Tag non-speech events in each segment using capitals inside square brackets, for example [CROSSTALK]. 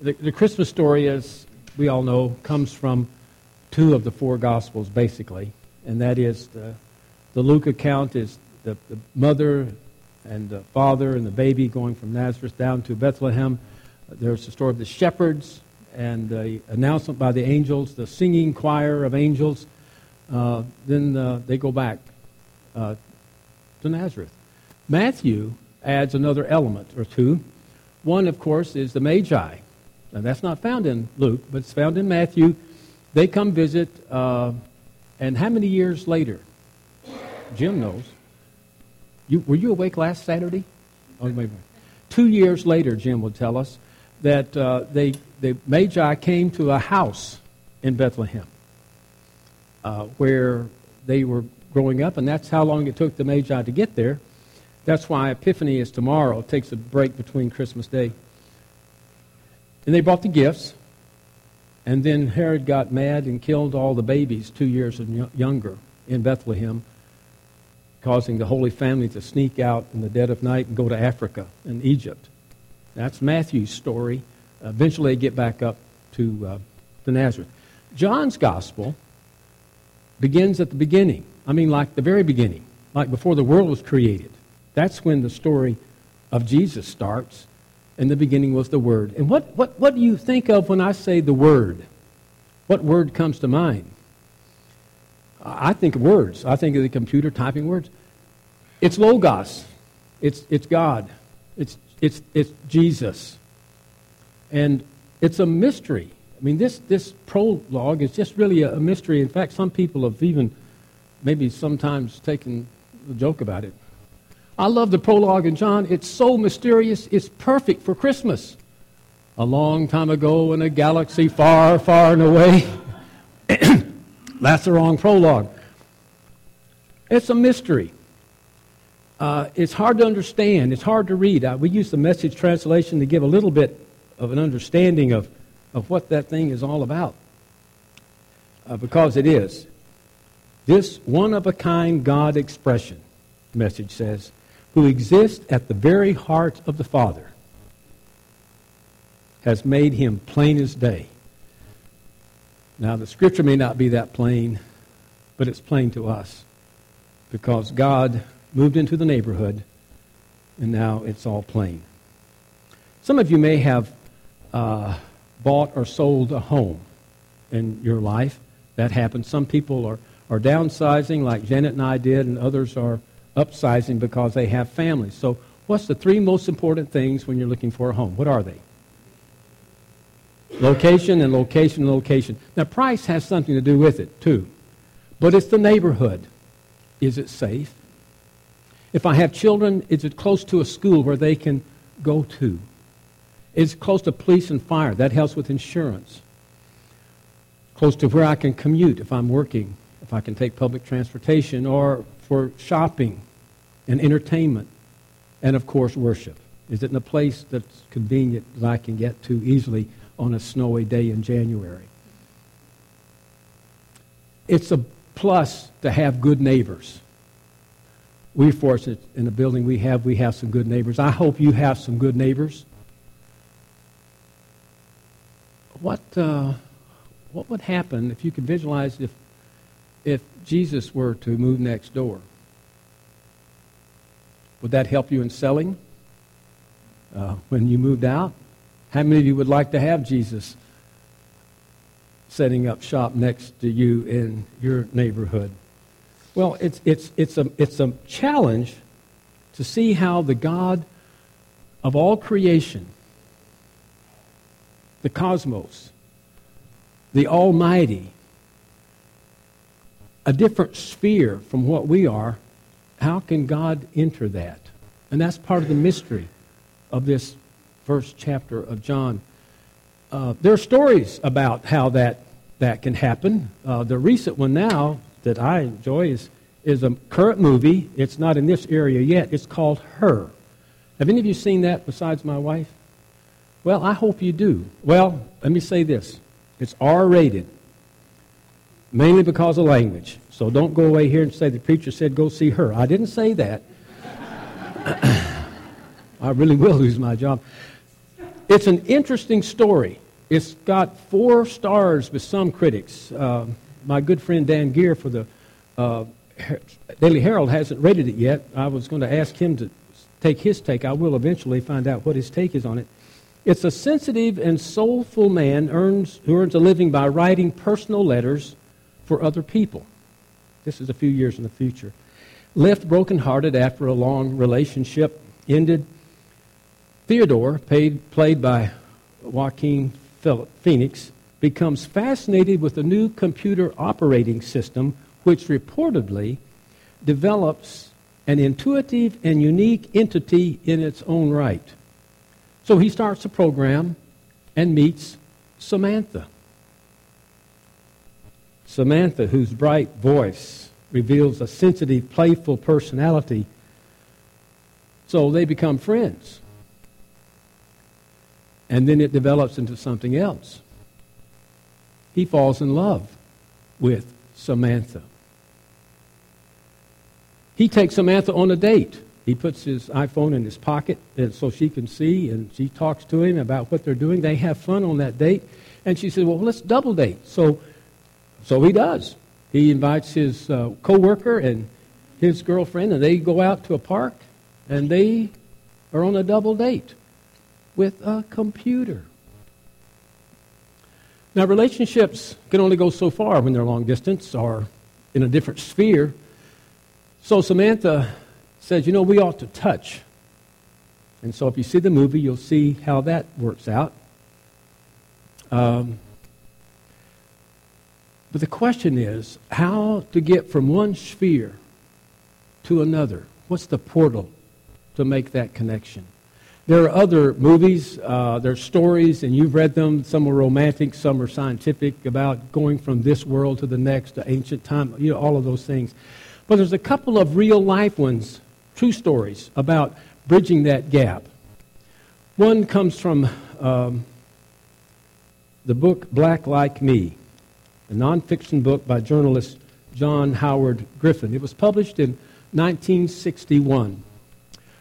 the, the Christmas story, as we all know, comes from two of the four Gospels, basically, and that is the, the Luke account is the, the mother and the father and the baby going from Nazareth down to Bethlehem. There's the story of the shepherds and the announcement by the angels, the singing choir of angels. Uh, then uh, they go back uh, to Nazareth. Matthew adds another element or two. One, of course, is the Magi. Now, that's not found in Luke, but it's found in Matthew. They come visit, uh, and how many years later? Jim knows. You, were you awake last Saturday? Oh, wait. Two years later, Jim will tell us that uh, they, the Magi came to a house in Bethlehem uh, where they were growing up, and that's how long it took the Magi to get there. That's why Epiphany is tomorrow. It takes a break between Christmas Day. And they brought the gifts, and then Herod got mad and killed all the babies two years and younger in Bethlehem causing the Holy Family to sneak out in the dead of night and go to Africa and Egypt. That's Matthew's story. Eventually, they get back up to, uh, Nazareth. John's gospel begins at the beginning. I mean, like the very beginning, like before the world was created. That's when the story of Jesus starts. In the beginning was the Word. And what, what, what do you think of when I say the Word? What word comes to mind? I think of words. I think of the computer typing words. It's Logos. It's, it's God. It's, it's, it's Jesus. And it's a mystery. I mean, this, this prologue is just really a, mystery. In fact, some people have even maybe sometimes taken a joke about it. I love the prologue in John. It's so mysterious, it's perfect for Christmas. A long time ago in a galaxy far, far and away. [COUGHS] That's the wrong prologue. It's a mystery. Uh, it's hard to understand. It's hard to read. Uh, we use the message translation to give a little bit of an understanding of, of what that thing is all about. Uh, because it is. This one of a kind God expression, message says, who exists at the very heart of the Father, has made him plain as day. Now, the scripture may not be that plain, but it's plain to us because God moved into the neighborhood and now it's all plain. Some of you may have uh, bought or sold a home in your life. That happens. Some people are, are downsizing, like Janet and I did, and others are upsizing because they have families. So, what's the three most important things when you're looking for a home? What are they? Location and location and location. Now, price has something to do with it, too. But it's the neighborhood. Is it safe? If I have children, is it close to a school where they can go to? Is it close to police and fire? That helps with insurance. Close to where I can commute if I'm working, if I can take public transportation, or for shopping and entertainment, and of course, worship. Is it in a place that's convenient that I can get to easily on a snowy day in January. It's a plus to have good neighbors. We're fortunate in the building we have, we have some good neighbors. I hope you have some good neighbors. What, uh, what would happen if you could visualize if, if Jesus were to move next door? Would that help you in selling uh, when you moved out? How many of you would like to have Jesus setting up shop next to you in your neighborhood? Well, it's, it's, it's, a, it's a challenge to see how the God of all creation, the cosmos, the Almighty, a different sphere from what we are, how can God enter that? And that's part of the mystery of this first chapter of John. Uh, there are stories about how that, that can happen. Uh, the recent one now that I enjoy is, is a current movie. It's not in this area yet. It's called Her. Have any of you seen that besides my wife? Well, I hope you do. Well, let me say this it's R rated, mainly because of language. So don't go away here and say the preacher said go see her. I didn't say that. [COUGHS] I really will lose my job. it's an interesting story. It's got four stars with some critics. Uh, my good friend Dann Gire for the uh, Daily Herald hasn't rated it yet. I was going to ask him to take his take. I will eventually find out what his take is on it. It's a sensitive and soulful man earns, who earns a living by writing personal letters for other people. This is a few years in the future. Left brokenhearted after a long relationship ended, Theodore, paid, played by Joaquin Phoenix, becomes fascinated with a new computer operating system which reportedly develops an intuitive and unique entity in its own right. So he starts a program and meets Samantha. Samantha, whose bright voice reveals a sensitive, playful personality. So they become friends. And then it develops into something else. He falls in love with Samantha. He takes Samantha on a date. He puts his iPhone in his pocket and so she can see, and she talks to him about what they're doing. They have fun on that date. And she says, Well, let's double date. So, so he does. He invites his uh, coworker and his girlfriend, and they go out to a park, and they are on a double date with a computer. Now, relationships can only go so far when they're long distance or in a different sphere. So Samantha says, you know, we ought to touch. And so if you see the movie, you'll see how that works out. Um, but the question is how to get from one sphere to another. What's the portal to make that connection? There are other movies, uh, there are stories, and you've read them. Some are romantic, some are scientific, about going from this world to the next, to ancient time, you know, all of those things. But there's a couple of real life ones true stories about bridging that gap. One comes from um, the book Black Like Me, a nonfiction book by journalist John Howard Griffin. It was published in 1961.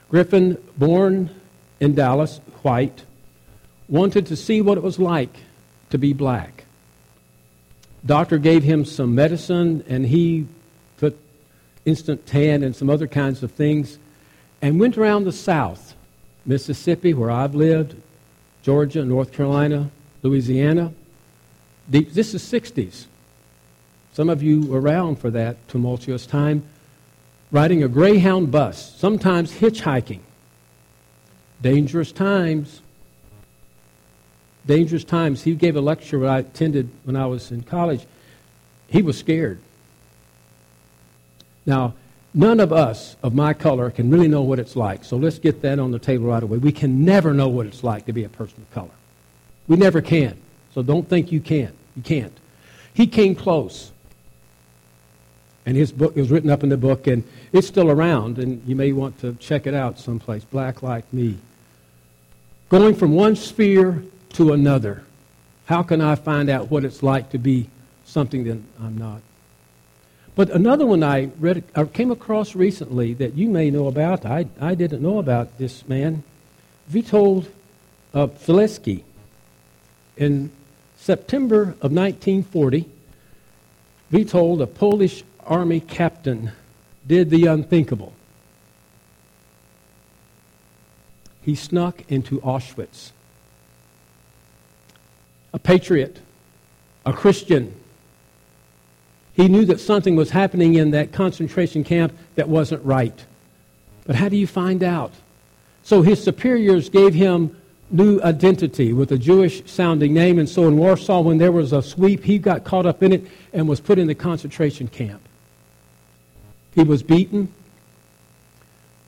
Griffin, born in Dallas, white, wanted to see what it was like to be black. Doctor gave him some medicine, and he put instant tan and some other kinds of things, and went around the South, Mississippi, where I've lived, Georgia, North Carolina, Louisiana. This is 60s. Some of you around for that tumultuous time, riding a Greyhound bus, sometimes hitchhiking. Dangerous times. Dangerous times. He gave a lecture I attended when I was in college. He was scared. Now, none of us of my color can really know what it's like. So let's get that on the table right away. We can never know what it's like to be a person of color. We never can. So don't think you can. You can't. He came close. And his book was written up in the book, and it's still around, and you may want to check it out someplace. Black Like Me. Going from one sphere to another. How can I find out what it's like to be something that I'm not? But another one I read, I came across recently that you may know about. I, I didn't know about this man. Witold uh. In September of 1940, Witold, a Polish army captain, did the unthinkable. He snuck into Auschwitz. A patriot, a Christian, he knew that something was happening in that concentration camp that wasn't right. But how do you find out? So his superiors gave him new identity with a Jewish sounding name. And so in Warsaw, when there was a sweep, he got caught up in it and was put in the concentration camp. He was beaten.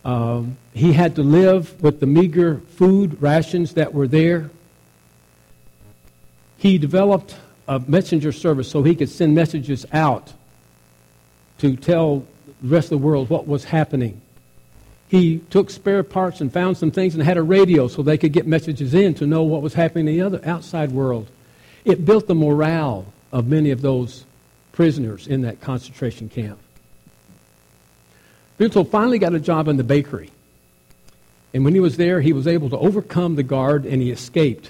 Um, he had to live with the meager food rations that were there. He developed a messenger service so he could send messages out to tell the rest of the world what was happening. He took spare parts and found some things and had a radio so they could get messages in to know what was happening in the other outside world. It built the morale of many of those prisoners in that concentration camp. Witold finally got a job in the bakery. And when he was there, he was able to overcome the guard and he escaped.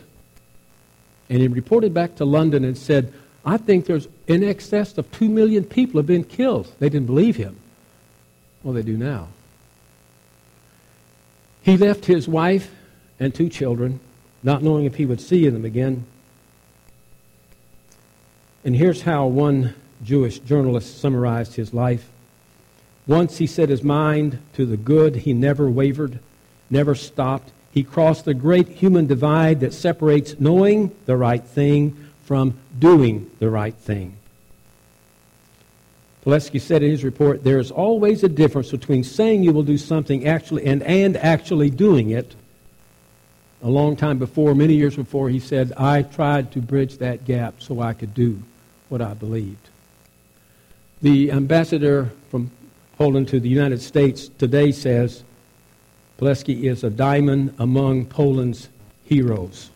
And he reported back to London and said, I think there's in excess of 2 million people have been killed. They didn't believe him. Well, they do now. He left his wife and two children, not knowing if he would see them again. And here's how one Jewish journalist summarized his life. Once he set his mind to the good, he never wavered, never stopped. He crossed the great human divide that separates knowing the right thing from doing the right thing. Pulaski said in his report, there is always a difference between saying you will do something actually and, and actually doing it. A long time before, many years before, he said, I tried to bridge that gap so I could do what I believed. The ambassador from Poland to the United States today says Pulaski is a diamond among Poland's heroes.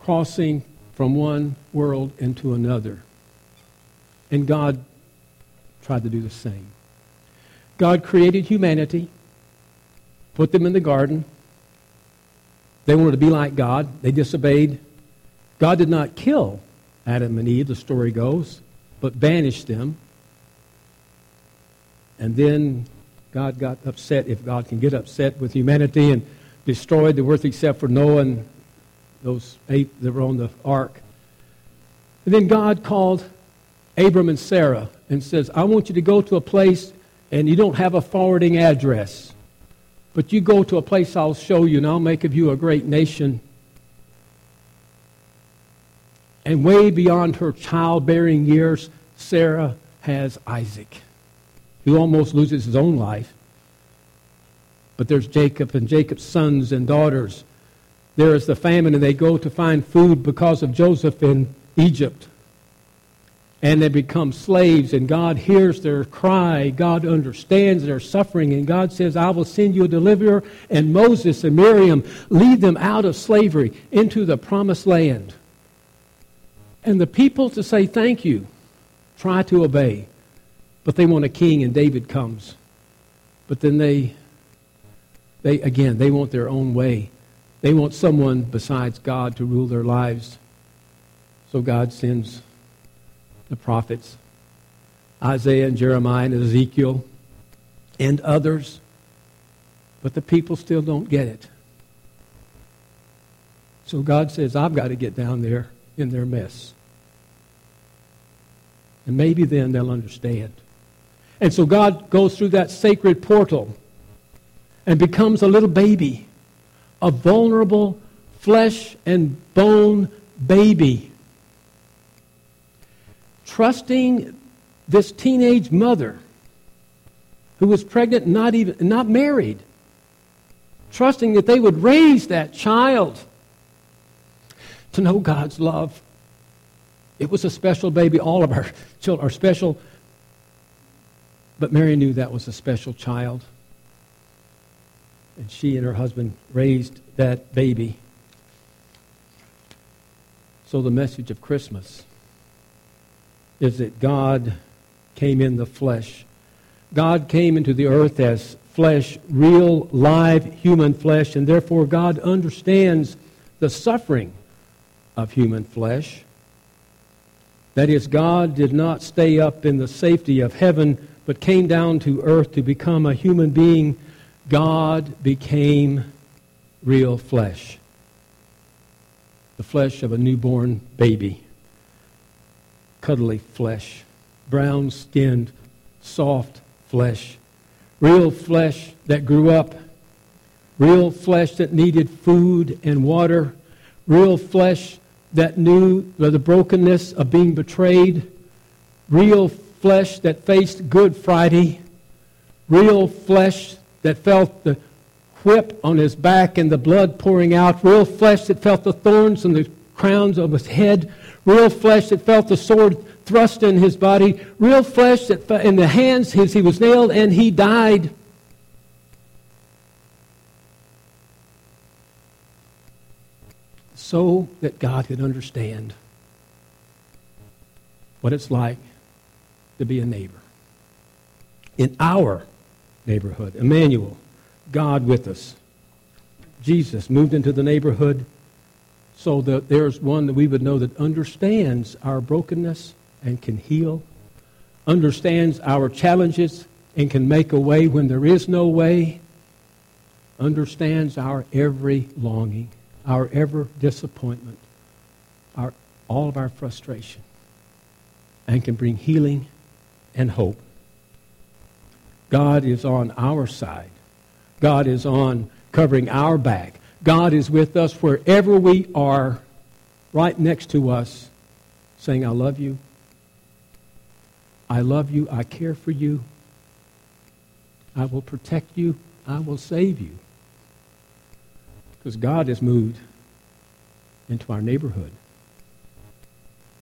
Crossing from one world into another. And God tried to do the same. God created humanity, put them in the garden. They wanted to be like God. They disobeyed. God did not kill Adam and Eve, the story goes, but banished them. And then God got upset, if God can get upset with humanity, and destroyed the earth except for Noah and those eight that were on the ark. And then God called Abram and Sarah and says, I want you to go to a place and you don't have a forwarding address. But you go to a place I'll show you and I'll make of you a great nation. And way beyond her childbearing years, Sarah has Isaac, who almost loses his own life. But there's Jacob and Jacob's sons and daughters. There is the famine, and they go to find food because of Joseph in Egypt and they become slaves, and God hears their cry. God understands their suffering, and God says, I will send you a deliverer. And Moses and Miriam lead them out of slavery into the promised land. And the people to say thank you try to obey, but they want a king, and David comes. But then they, they again, they want their own way. They want someone besides God to rule their lives. So God sends the prophets, Isaiah and Jeremiah and Ezekiel, and others. But the people still don't get it. So God says, I've got to get down there in their mess. And maybe then they'll understand. And so God goes through that sacred portal and becomes a little baby, a vulnerable flesh and bone baby trusting this teenage mother who was pregnant not even not married trusting that they would raise that child to know God's love. It was a special baby. All of our children are special. But Mary knew that was a special child. And she and her husband raised that baby. So the message of Christmas is that God came in the flesh. God came into the earth as flesh, real, live human flesh, and therefore God understands the suffering of human flesh. That is, God did not stay up in the safety of heaven, but came down to earth to become a human being. God became real flesh, the flesh of a newborn baby cuddly flesh, brown skinned, soft flesh, real flesh that grew up, real flesh that needed food and water, real flesh that knew the brokenness of being betrayed, real flesh that faced Good Friday, real flesh that felt the whip on his back and the blood pouring out, real flesh that felt the thorns and the crowns of his head, real flesh that felt the sword thrust in his body, real flesh that in the hands he was nailed and he died. So that God could understand what it's like to be a neighbor. In our neighborhood, Emmanuel, God with us. Jesus moved into the neighborhood so that there's one that we would know that understands our brokenness and can heal, understands our challenges and can make a way when there is no way, understands our every longing, our every disappointment, our, all of our frustration, and can bring healing and hope. God is on our side. God is on covering our back. God is with us wherever we are, right next to us, saying, I love you. I love you. I care for you. I will protect you. I will save you. Because God has moved into our neighborhood.